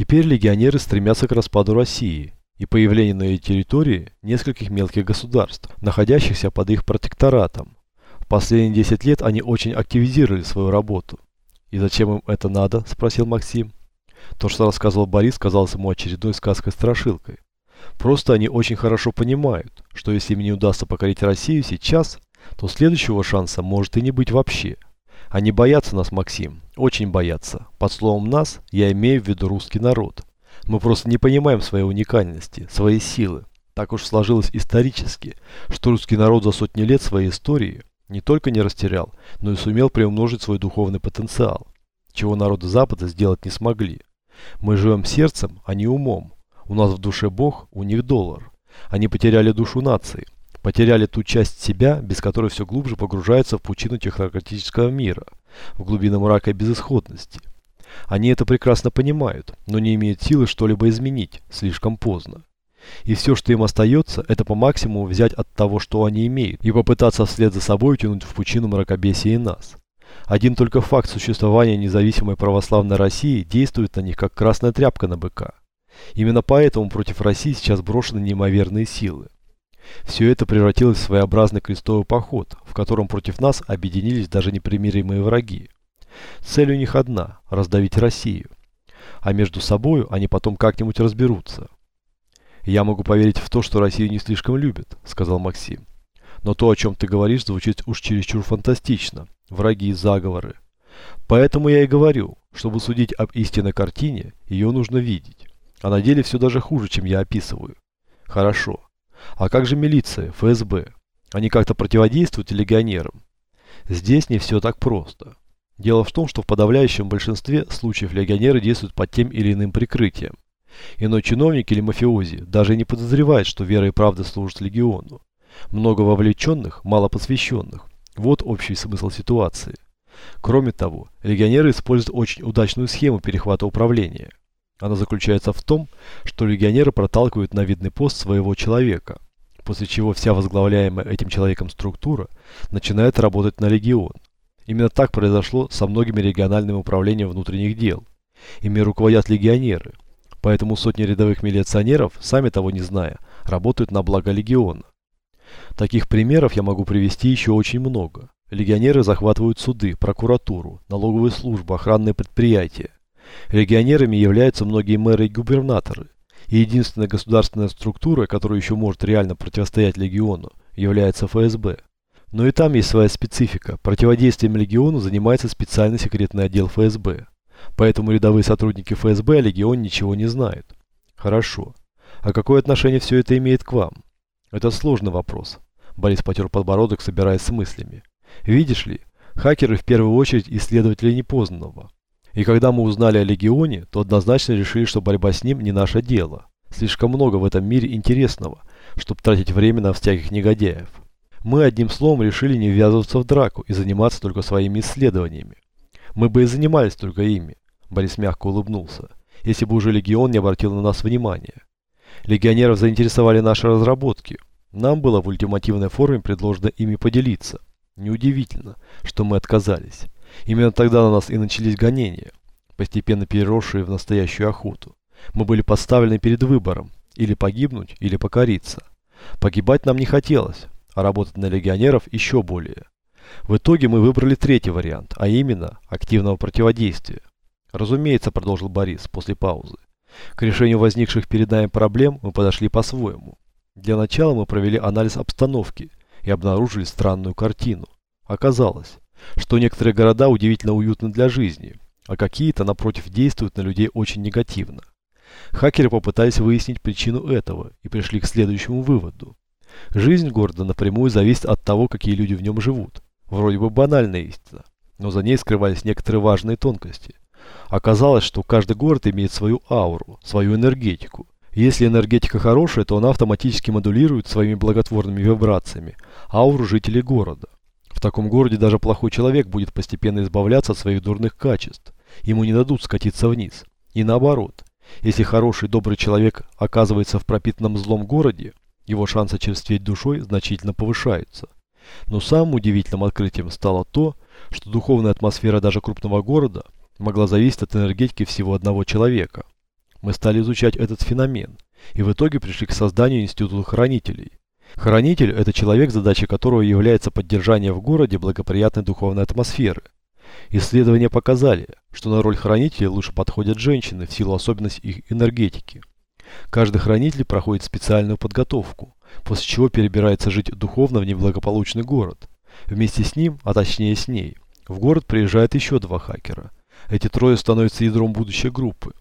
Теперь легионеры стремятся к распаду России и появлению на ее территории нескольких мелких государств, находящихся под их протекторатом. В последние 10 лет они очень активизировали свою работу. «И зачем им это надо?» – спросил Максим. То, что рассказывал Борис, казалось ему очередной сказкой-страшилкой. Просто они очень хорошо понимают, что если им не удастся покорить Россию сейчас, то следующего шанса может и не быть вообще. Они боятся нас, Максим, очень боятся. Под словом «нас» я имею в виду русский народ. Мы просто не понимаем своей уникальности, своей силы. Так уж сложилось исторически, что русский народ за сотни лет своей истории не только не растерял, но и сумел приумножить свой духовный потенциал, чего народы Запада сделать не смогли. Мы живем сердцем, а не умом. У нас в душе Бог, у них доллар. Они потеряли душу нации, потеряли ту часть себя, без которой все глубже погружается в пучину технократического мира, в глубины мрака и безысходности. Они это прекрасно понимают, но не имеют силы что-либо изменить, слишком поздно. И все, что им остается, это по максимуму взять от того, что они имеют, и попытаться вслед за собой утянуть в пучину мракобесия и нас. Один только факт существования независимой православной России действует на них как красная тряпка на быка. Именно поэтому против России сейчас брошены неимоверные силы. Все это превратилось в своеобразный крестовый поход, в котором против нас объединились даже непримиримые враги. Цель у них одна – раздавить Россию. А между собою они потом как-нибудь разберутся. «Я могу поверить в то, что Россию не слишком любят», – сказал Максим. «Но то, о чем ты говоришь, звучит уж чересчур фантастично. Враги и заговоры. Поэтому я и говорю, чтобы судить об истинной картине, ее нужно видеть. А на деле все даже хуже, чем я описываю. Хорошо. А как же милиция, ФСБ? Они как-то противодействуют легионерам? Здесь не все так просто. Дело в том, что в подавляющем большинстве случаев легионеры действуют под тем или иным прикрытием. Иной чиновник или мафиози даже не подозревает, что вера и правда служат легиону. Много вовлеченных, мало посвященных. Вот общий смысл ситуации. Кроме того, легионеры используют очень удачную схему перехвата управления. Она заключается в том, что легионеры проталкивают на видный пост своего человека, после чего вся возглавляемая этим человеком структура начинает работать на легион. Именно так произошло со многими региональными управлениями внутренних дел. Ими руководят легионеры, поэтому сотни рядовых милиционеров, сами того не зная, работают на благо легиона. Таких примеров я могу привести еще очень много. Легионеры захватывают суды, прокуратуру, налоговую службу, охранные предприятия. Легионерами являются многие мэры и губернаторы. И единственная государственная структура, которая еще может реально противостоять легиону, является ФСБ. Но и там есть своя специфика. Противодействием легиону занимается специальный секретный отдел ФСБ. Поэтому рядовые сотрудники ФСБ о легионе ничего не знают. Хорошо. А какое отношение все это имеет к вам? Это сложный вопрос. Борис потер подбородок, собираясь с мыслями. Видишь ли, хакеры в первую очередь исследователи непознанного. И когда мы узнали о Легионе, то однозначно решили, что борьба с ним не наше дело. Слишком много в этом мире интересного, чтобы тратить время на всяких негодяев. Мы одним словом решили не ввязываться в драку и заниматься только своими исследованиями. Мы бы и занимались только ими. Борис мягко улыбнулся. Если бы уже Легион не обратил на нас внимания. Легионеров заинтересовали наши разработки. Нам было в ультимативной форме предложено ими поделиться. Неудивительно, что мы отказались. Именно тогда на нас и начались гонения, постепенно переросшие в настоящую охоту. Мы были поставлены перед выбором, или погибнуть, или покориться. Погибать нам не хотелось, а работать на легионеров еще более. В итоге мы выбрали третий вариант, а именно активного противодействия. Разумеется, продолжил Борис после паузы. К решению возникших перед нами проблем мы подошли по-своему. Для начала мы провели анализ обстановки и обнаружили странную картину. Оказалось, что некоторые города удивительно уютны для жизни, а какие-то, напротив, действуют на людей очень негативно. Хакеры попытались выяснить причину этого и пришли к следующему выводу. Жизнь города напрямую зависит от того, какие люди в нем живут. Вроде бы банальная истина, но за ней скрывались некоторые важные тонкости. Оказалось, что каждый город имеет свою ауру, свою энергетику. Если энергетика хорошая, то она автоматически модулирует своими благотворными вибрациями ауру жителей города. В таком городе даже плохой человек будет постепенно избавляться от своих дурных качеств. Ему не дадут скатиться вниз. И наоборот, если хороший добрый человек оказывается в пропитанном злом городе, его шансы черстветь душой значительно повышаются. Но самым удивительным открытием стало то, что духовная атмосфера даже крупного города могла зависеть от энергетики всего одного человека. мы стали изучать этот феномен и в итоге пришли к созданию института хранителей. Хранитель – это человек, задача которого является поддержание в городе благоприятной духовной атмосферы. Исследования показали, что на роль хранителя лучше подходят женщины в силу особенностей их энергетики. Каждый хранитель проходит специальную подготовку, после чего перебирается жить духовно в неблагополучный город. Вместе с ним, а точнее с ней, в город приезжает еще два хакера. Эти трое становятся ядром будущей группы.